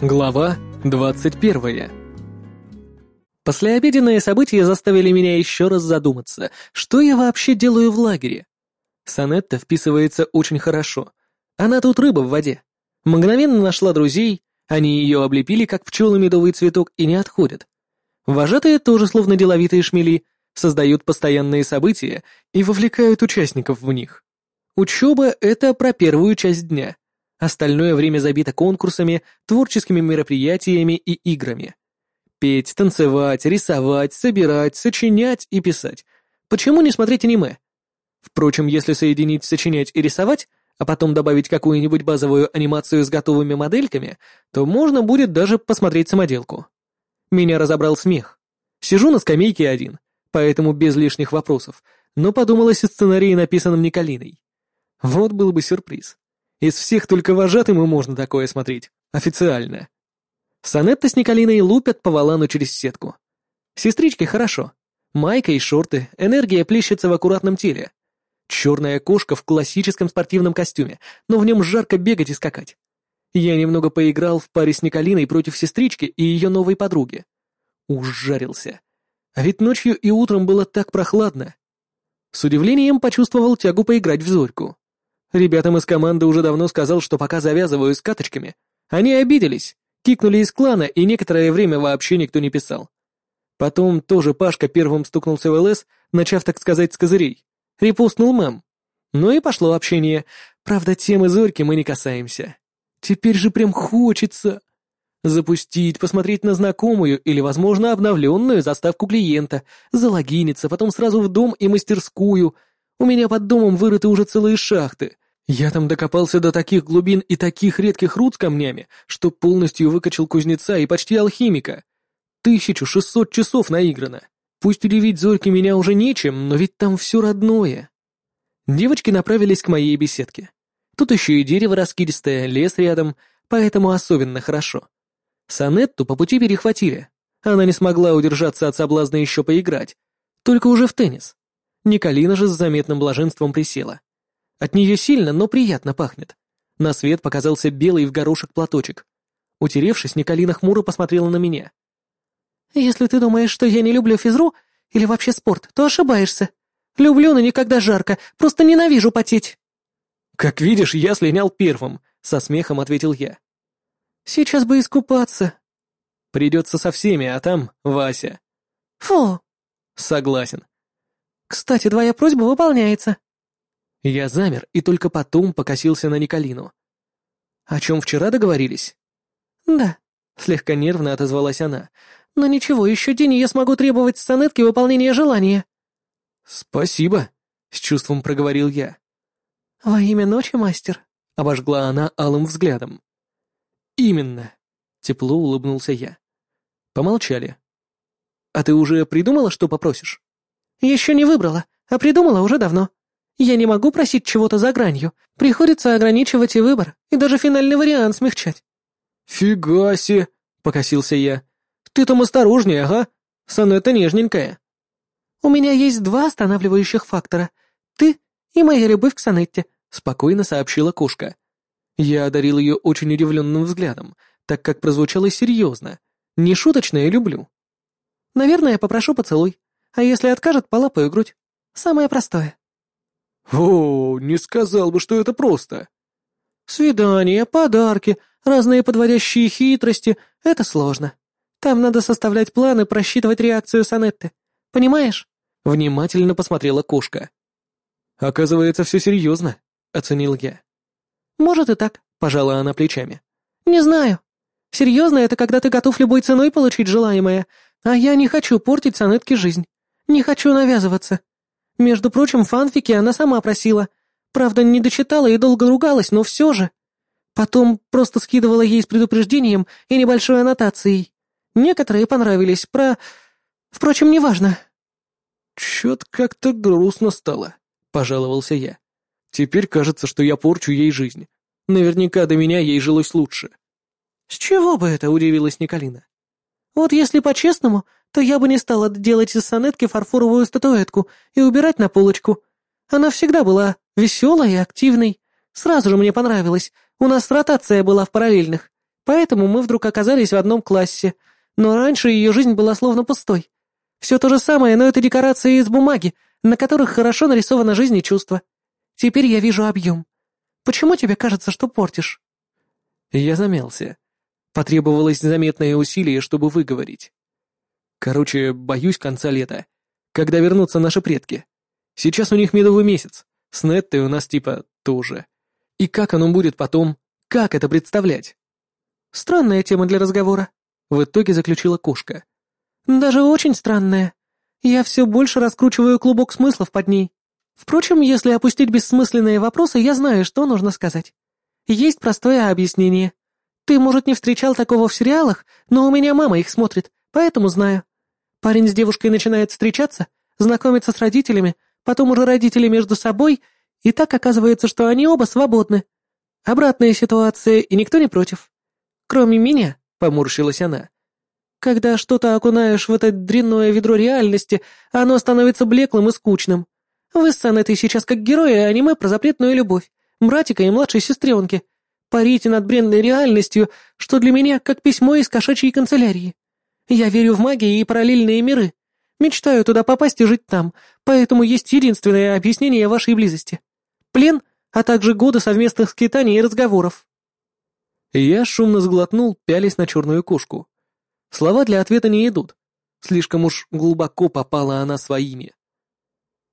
Глава 21. Послеобеденные события заставили меня еще раз задуматься, что я вообще делаю в лагере. Санетта вписывается очень хорошо. Она тут рыба в воде. Мгновенно нашла друзей, они ее облепили, как пчелы медовый цветок, и не отходят. Вожатые тоже словно деловитые шмели, создают постоянные события и вовлекают участников в них. Учеба — это про первую часть дня. Остальное время забито конкурсами, творческими мероприятиями и играми. Петь, танцевать, рисовать, собирать, сочинять и писать. Почему не смотреть аниме? Впрочем, если соединить сочинять и рисовать, а потом добавить какую-нибудь базовую анимацию с готовыми модельками, то можно будет даже посмотреть самоделку. Меня разобрал смех. Сижу на скамейке один, поэтому без лишних вопросов, но подумалось о сценарии, написанном Николиной. Вот был бы сюрприз. Из всех только вожатым и можно такое смотреть. Официально. Санетта с Николиной лупят по валану через сетку. Сестричке хорошо. Майка и шорты, энергия плещется в аккуратном теле. Черная кошка в классическом спортивном костюме, но в нем жарко бегать и скакать. Я немного поиграл в паре с Николиной против сестрички и ее новой подруги. Ужарился. А ведь ночью и утром было так прохладно. С удивлением почувствовал тягу поиграть в Зорьку. Ребятам из команды уже давно сказал, что пока завязываю с каточками. Они обиделись, кикнули из клана, и некоторое время вообще никто не писал. Потом тоже Пашка первым стукнулся в ЛС, начав, так сказать, с козырей. Репостнул мем. Ну и пошло общение. Правда, темы Зорьки мы не касаемся. Теперь же прям хочется. Запустить, посмотреть на знакомую или, возможно, обновленную заставку клиента, залогиниться, потом сразу в дом и мастерскую. У меня под домом вырыты уже целые шахты. Я там докопался до таких глубин и таких редких руд с камнями, что полностью выкачал кузнеца и почти алхимика. 1600 часов наиграно. Пусть удивить Зорьки меня уже нечем, но ведь там все родное. Девочки направились к моей беседке. Тут еще и дерево раскидистое, лес рядом, поэтому особенно хорошо. Санетту по пути перехватили. Она не смогла удержаться от соблазна еще поиграть. Только уже в теннис. Николина же с заметным блаженством присела. От нее сильно, но приятно пахнет. На свет показался белый в горошек платочек. Утеревшись, Николина хмуро посмотрела на меня. «Если ты думаешь, что я не люблю физру или вообще спорт, то ошибаешься. Люблю, но никогда жарко, просто ненавижу потеть». «Как видишь, я слинял первым», — со смехом ответил я. «Сейчас бы искупаться». «Придется со всеми, а там Вася». «Фу». «Согласен». «Кстати, твоя просьба выполняется». Я замер и только потом покосился на Николину. «О чем вчера договорились?» «Да», — слегка нервно отозвалась она. «Но ничего, еще день, и я смогу требовать с Санетки выполнения желания». «Спасибо», — с чувством проговорил я. «Во имя ночи, мастер», — обожгла она алым взглядом. «Именно», — тепло улыбнулся я. Помолчали. «А ты уже придумала, что попросишь?» «Еще не выбрала, а придумала уже давно. Я не могу просить чего-то за гранью. Приходится ограничивать и выбор, и даже финальный вариант смягчать». «Фига себе!» — покосился я. «Ты там осторожнее, ага. Сонета нежненькая». «У меня есть два останавливающих фактора. Ты и моя любовь к Сонетте», — спокойно сообщила кошка. Я одарил ее очень удивленным взглядом, так как прозвучало серьезно. Не шуточно я люблю. «Наверное, я попрошу поцелуй, а если откажет, полапаю грудь. Самое простое». «О, не сказал бы, что это просто». «Свидания, подарки, разные подводящие хитрости — это сложно. Там надо составлять планы, просчитывать реакцию Санетты. Понимаешь?» Внимательно посмотрела кошка. «Оказывается, все серьезно», — оценил я. «Может и так», — пожала она плечами. «Не знаю. Серьезно, это когда ты готов любой ценой получить желаемое, а я не хочу портить Санетке жизнь. Не хочу навязываться. Между прочим, фанфики она сама просила. Правда, не дочитала и долго ругалась, но все же. Потом просто скидывала ей с предупреждением и небольшой аннотацией. Некоторые понравились, про... Впрочем, неважно. «Чё-то как-то грустно стало», — пожаловался я. «Теперь кажется, что я порчу ей жизнь. Наверняка до меня ей жилось лучше». «С чего бы это?» — удивилась Николина. «Вот если по-честному, то я бы не стала делать из сонетки фарфоровую статуэтку и убирать на полочку. Она всегда была веселой и активной. Сразу же мне понравилось. У нас ротация была в параллельных. Поэтому мы вдруг оказались в одном классе, но раньше ее жизнь была словно пустой. Все то же самое, но это декорации из бумаги, на которых хорошо нарисована жизнь и чувства. Теперь я вижу объем. Почему тебе кажется, что портишь?» Я замялся. Потребовалось заметное усилие, чтобы выговорить. Короче, боюсь конца лета. Когда вернутся наши предки. Сейчас у них медовый месяц. С Неттой у нас типа тоже. И как оно будет потом? Как это представлять? Странная тема для разговора. В итоге заключила кошка. Даже очень странная. Я все больше раскручиваю клубок смыслов под ней. Впрочем, если опустить бессмысленные вопросы, я знаю, что нужно сказать. Есть простое объяснение. Ты, может, не встречал такого в сериалах, но у меня мама их смотрит, поэтому знаю. Парень с девушкой начинает встречаться, знакомиться с родителями, потом уже родители между собой, и так оказывается, что они оба свободны. Обратная ситуация, и никто не против. Кроме меня, поморщилась она. Когда что-то окунаешь в это дрянное ведро реальности, оно становится блеклым и скучным. Вы с Санетой сейчас как герои аниме про запретную любовь, братика и младшей сестренки. Парите над бренной реальностью, что для меня как письмо из кошачьей канцелярии. Я верю в магию и параллельные миры. Мечтаю туда попасть и жить там, поэтому есть единственное объяснение вашей близости. Плен, а также годы совместных скитаний и разговоров». Я шумно сглотнул, пялись на черную кошку. Слова для ответа не идут. Слишком уж глубоко попала она своими.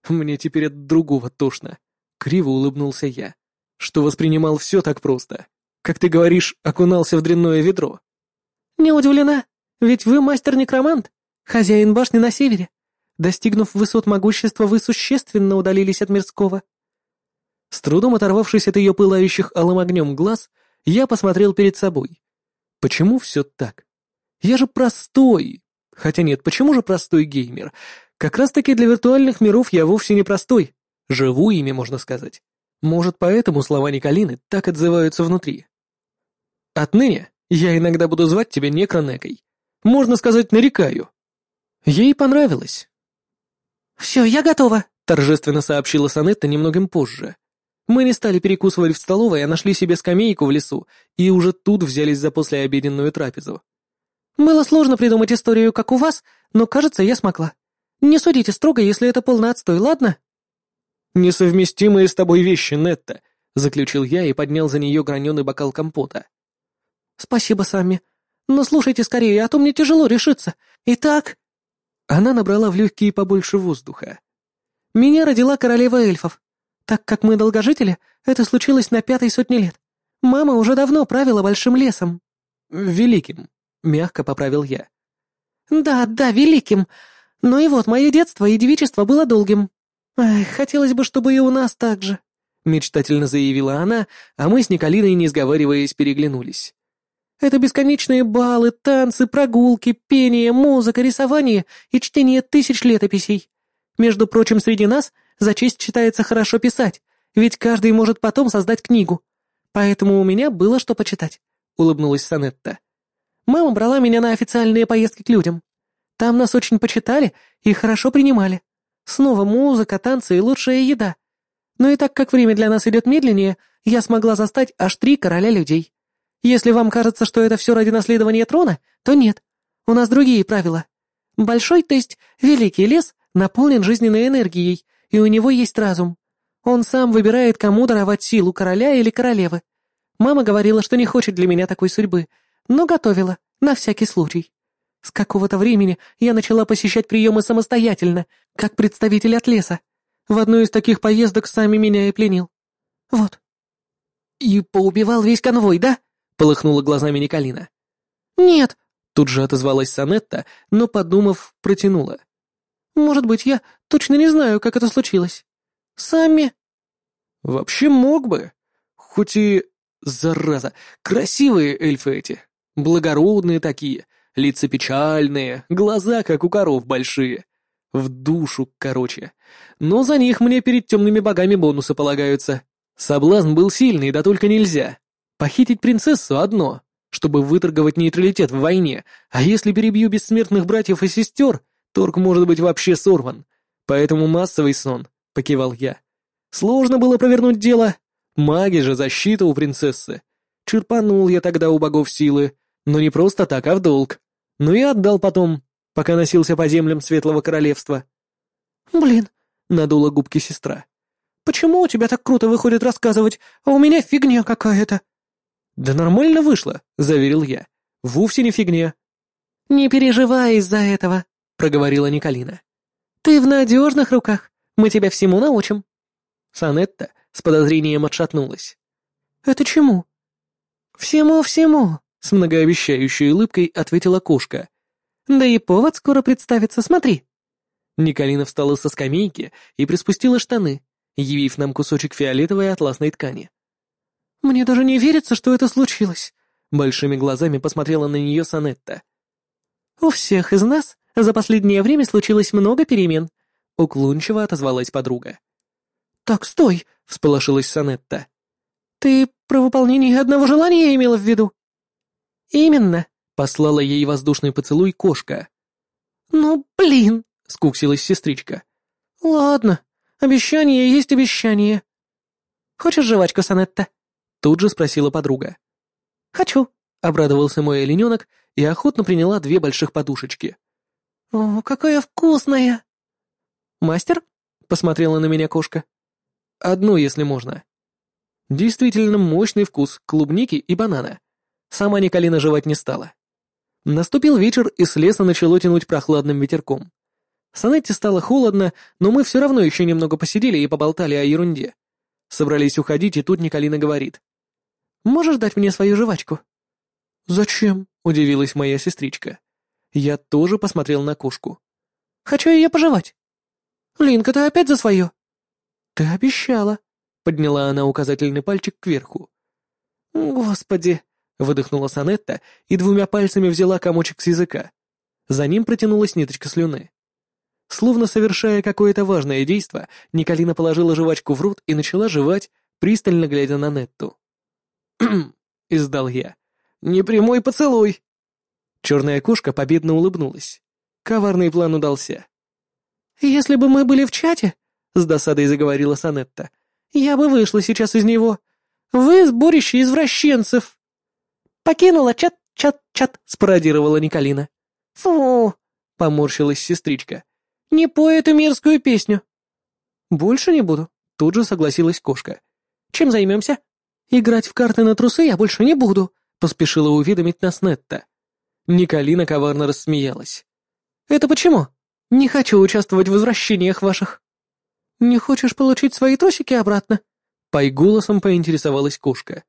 Мне теперь от другого тошно. Криво улыбнулся я. Что воспринимал все так просто. Как ты говоришь, окунался в дрянное ведро. Не удивлена. Ведь вы мастер-некромант, хозяин башни на севере. Достигнув высот могущества, вы существенно удалились от мирского. С трудом оторвавшись от ее пылающих алым огнем глаз, я посмотрел перед собой. Почему все так? Я же простой. Хотя нет, почему же простой геймер? Как раз-таки для виртуальных миров я вовсе не простой. Живу ими, можно сказать. Может, поэтому слова Николины так отзываются внутри. Отныне я иногда буду звать тебя Некронекой, можно сказать, нарекаю. Ей понравилось. «Все, я готова», — торжественно сообщила Санетта немногим позже. Мы не стали перекусывать в столовой, а нашли себе скамейку в лесу и уже тут взялись за послеобеденную трапезу. «Было сложно придумать историю, как у вас, но, кажется, я смогла. Не судите строго, если это полный отстой, ладно?» «Несовместимые с тобой вещи, Нетта», — заключил я и поднял за нее граненый бокал компота. «Спасибо, Самми. Но слушайте скорее, а то мне тяжело решиться. Итак...» Она набрала в легкие побольше воздуха. «Меня родила королева эльфов. Так как мы долгожители, это случилось на пятой сотне лет. Мама уже давно правила большим лесом». «Великим», — мягко поправил я. «Да, да, великим. Ну и вот, мое детство и девичество было долгим. Эх, хотелось бы, чтобы и у нас так же», — мечтательно заявила она, а мы с Николиной, не сговариваясь, переглянулись. Это бесконечные балы, танцы, прогулки, пение, музыка, рисование и чтение тысяч летописей. Между прочим, среди нас за честь считается хорошо писать, ведь каждый может потом создать книгу. Поэтому у меня было что почитать», — улыбнулась Санетта. «Мама брала меня на официальные поездки к людям. Там нас очень почитали и хорошо принимали. Снова музыка, танцы и лучшая еда. Но и так как время для нас идет медленнее, я смогла застать аж три короля людей. Если вам кажется, что это все ради наследования трона, то нет. У нас другие правила. Большой, то есть великий лес, наполнен жизненной энергией, и у него есть разум. Он сам выбирает, кому даровать силу короля или королевы. Мама говорила, что не хочет для меня такой судьбы, но готовила, на всякий случай. С какого-то времени я начала посещать приемы самостоятельно, как представитель от леса. В одну из таких поездок сами меня и пленил. Вот. И поубивал весь конвой, да? — полыхнула глазами Николина. «Нет», — тут же отозвалась Санетта, но, подумав, протянула. «Может быть, я точно не знаю, как это случилось. Сами...» «Вообще мог бы. Хоть и... Зараза, красивые эльфы эти. Благородные такие, лица печальные, глаза, как у коров, большие. В душу, короче. Но за них мне перед темными богами бонусы полагаются. Соблазн был сильный, да только нельзя. Похитить принцессу одно, чтобы выторговать нейтралитет в войне, а если перебью бессмертных братьев и сестер, торг может быть вообще сорван. Поэтому массовый сон, — покивал я. Сложно было провернуть дело. Маги же, защита у принцессы. Черпанул я тогда у богов силы, но не просто так, а в долг. Ну и отдал потом, пока носился по землям Светлого Королевства. «Блин», — надула губки сестра. «Почему у тебя так круто выходит рассказывать, а у меня фигня какая-то?» «Да нормально вышло», — заверил я. «Вовсе не фигня». «Не переживай из-за этого», — проговорила Николина. «Ты в надежных руках. Мы тебя всему научим». Санетта с подозрением отшатнулась. «Это чему?» «Всему-всему», — с многообещающей улыбкой ответила кошка. «Да и повод скоро представится, смотри». Николина встала со скамейки и приспустила штаны, явив нам кусочек фиолетовой атласной ткани. «Мне даже не верится, что это случилось», — большими глазами посмотрела на нее Санетта. «У всех из нас за последнее время случилось много перемен», — уклончиво отозвалась подруга. «Так, стой!» — всполошилась Санетта. «Ты про выполнение одного желания имела в виду?» «Именно», — послала ей воздушный поцелуй кошка. «Ну, блин!» — скуксилась сестричка. «Ладно, обещание есть обещание». «Хочешь жвачку, Санетта?» — тут же спросила подруга. «Хочу», — обрадовался мой олененок и охотно приняла две больших подушечки. «О, какая вкусная!» «Мастер?» — посмотрела на меня кошка. «Одну, если можно». Действительно мощный вкус клубники и банана. Сама Николина жевать не стала. Наступил вечер, и с леса начало тянуть прохладным ветерком. Санетте стало холодно, но мы все равно еще немного посидели и поболтали о ерунде. Собрались уходить, и тут Николина говорит. «Можешь дать мне свою жвачку?» «Зачем?» — удивилась моя сестричка. Я тоже посмотрел на кошку. «Хочу ее пожевать». «Линка, ты опять за свое?» «Ты обещала», — подняла она указательный пальчик кверху. «Господи!» — выдохнула Санетта и двумя пальцами взяла комочек с языка. За ним протянулась ниточка слюны. Словно совершая какое-то важное действо, Николина положила жвачку в рот и начала жевать, пристально глядя на Нетту. Издал я. «Непрямой поцелуй!» Черная кошка победно улыбнулась. Коварный план удался. «Если бы мы были в чате», — с досадой заговорила Санетта, — «я бы вышла сейчас из него. Вы сборище извращенцев!» «Покинула чат-чат-чат», — спародировала Николина. «Фу!» — поморщилась сестричка. Не пой эту мерзкую песню». «Больше не буду», — тут же согласилась кошка. «Чем займемся?» «Играть в карты на трусы я больше не буду», — поспешила уведомить нас Нетта. Николина коварно рассмеялась. «Это почему? Не хочу участвовать в возвращениях ваших». «Не хочешь получить свои трусики обратно?» Пой голосом поинтересовалась кошка.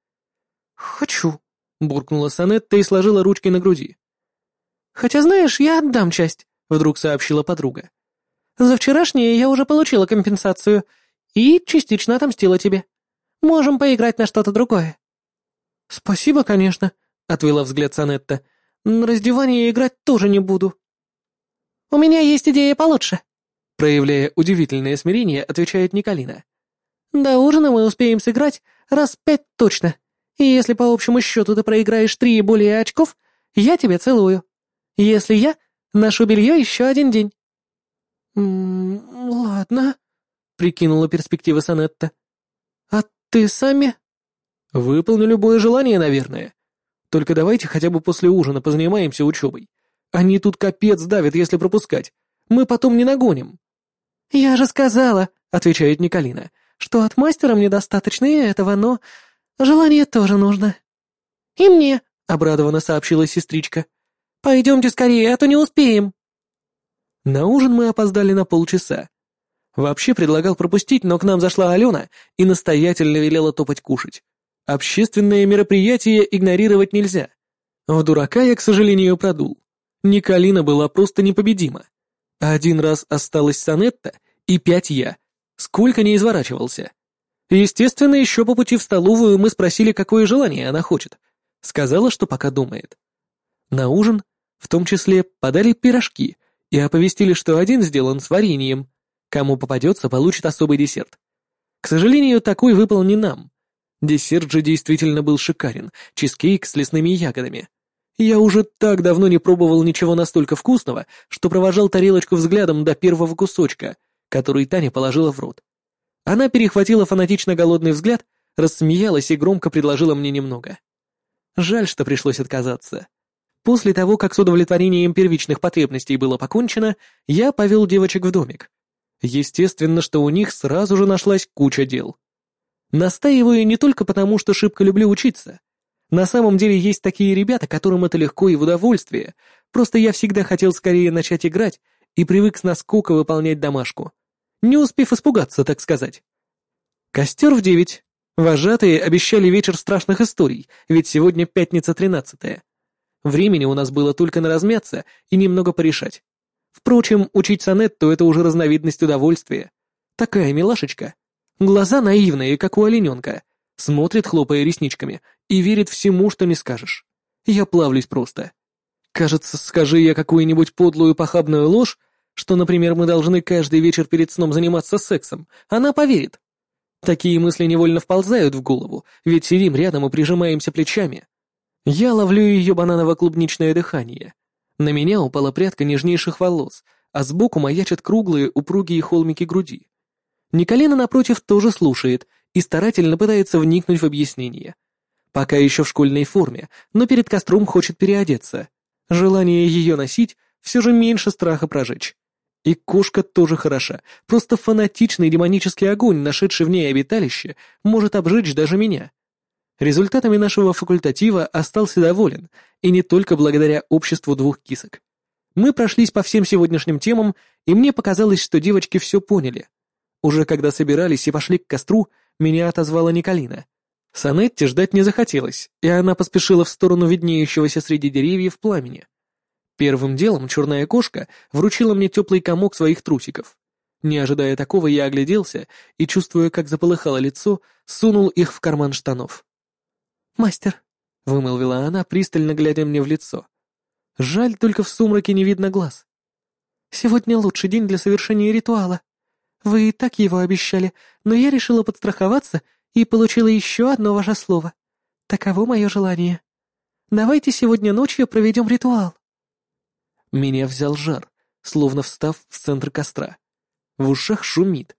«Хочу», — буркнула Санетта и сложила ручки на груди. «Хотя, знаешь, я отдам часть», — вдруг сообщила подруга. За вчерашнее я уже получила компенсацию и частично отомстила тебе. Можем поиграть на что-то другое». «Спасибо, конечно», — отвела взгляд Санетта. «На раздевание играть тоже не буду». «У меня есть идея получше», — проявляя удивительное смирение, отвечает Николина. «До ужина мы успеем сыграть раз пять точно, и если по общему счету ты проиграешь три и более очков, я тебя целую. Если я, ношу белье еще один день». «М ладно», — прикинула перспективы Санетта. «А ты сами?» «Выполню любое желание, наверное. Только давайте хотя бы после ужина позанимаемся учебой. Они тут капец давят, если пропускать. Мы потом не нагоним». «Я же сказала», — отвечает Николина, «что от мастера мне достаточно и этого, но желание тоже нужно». «И мне», — обрадованно сообщила сестричка. «Пойдемте скорее, а то не успеем». На ужин мы опоздали на полчаса. Вообще предлагал пропустить, но к нам зашла Алена и настоятельно велела топать кушать. Общественное мероприятие игнорировать нельзя. В дурака я, к сожалению, продул. Николина была просто непобедима. Один раз осталась Санетта и пять я. Сколько не изворачивался. Естественно, еще по пути в столовую мы спросили, какое желание она хочет. Сказала, что пока думает. На ужин, в том числе, подали пирожки, и оповестили, что один сделан с вареньем. Кому попадется, получит особый десерт. К сожалению, такой выпал не нам. Десерт же действительно был шикарен, чизкейк с лесными ягодами. Я уже так давно не пробовал ничего настолько вкусного, что провожал тарелочку взглядом до первого кусочка, который Таня положила в рот. Она перехватила фанатично голодный взгляд, рассмеялась и громко предложила мне немного. Жаль, что пришлось отказаться. После того, как с удовлетворением первичных потребностей было покончено, я повел девочек в домик. Естественно, что у них сразу же нашлась куча дел. Настаиваю не только потому, что шибко люблю учиться. На самом деле есть такие ребята, которым это легко и в удовольствие, просто я всегда хотел скорее начать играть и привык с наскока выполнять домашку, не успев испугаться, так сказать. Костер в девять. Вожатые обещали вечер страшных историй, ведь сегодня пятница тринадцатая. Времени у нас было только на размяться и немного порешать. Впрочем, учить сонетту — это уже разновидность удовольствия. Такая милашечка. Глаза наивные, как у олененка. Смотрит, хлопая ресничками, и верит всему, что не скажешь. Я плавлюсь просто. Кажется, скажи я какую-нибудь подлую похабную ложь, что, например, мы должны каждый вечер перед сном заниматься сексом, она поверит. Такие мысли невольно вползают в голову, ведь сидим рядом и прижимаемся плечами. Я ловлю ее бананово-клубничное дыхание. На меня упала прядка нежнейших волос, а сбоку маячат круглые упругие холмики груди. Николина, напротив, тоже слушает и старательно пытается вникнуть в объяснение. Пока еще в школьной форме, но перед костром хочет переодеться. Желание ее носить все же меньше страха прожечь. И кошка тоже хороша, просто фанатичный демонический огонь, нашедший в ней обиталище, может обжечь даже меня. Результатами нашего факультатива остался доволен, и не только благодаря обществу двух кисок. Мы прошлись по всем сегодняшним темам, и мне показалось, что девочки все поняли. Уже когда собирались и пошли к костру, меня отозвала Николина. Санетте ждать не захотелось, и она поспешила в сторону виднеющегося среди деревьев пламени. Первым делом черная кошка вручила мне теплый комок своих трусиков. Не ожидая такого, я огляделся и, чувствуя, как заполыхало лицо, сунул их в карман штанов. «Мастер», — вымолвила она, пристально глядя мне в лицо. «Жаль, только в сумраке не видно глаз. Сегодня лучший день для совершения ритуала. Вы и так его обещали, но я решила подстраховаться и получила еще одно ваше слово. Таково мое желание. Давайте сегодня ночью проведем ритуал». Меня взял жар, словно встав в центр костра. В ушах шумит.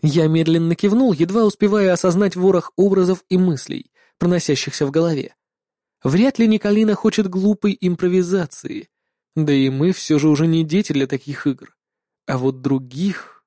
Я медленно кивнул, едва успевая осознать ворох образов и мыслей, проносящихся в голове. Вряд ли Николина хочет глупой импровизации. Да и мы все же уже не дети для таких игр. А вот других...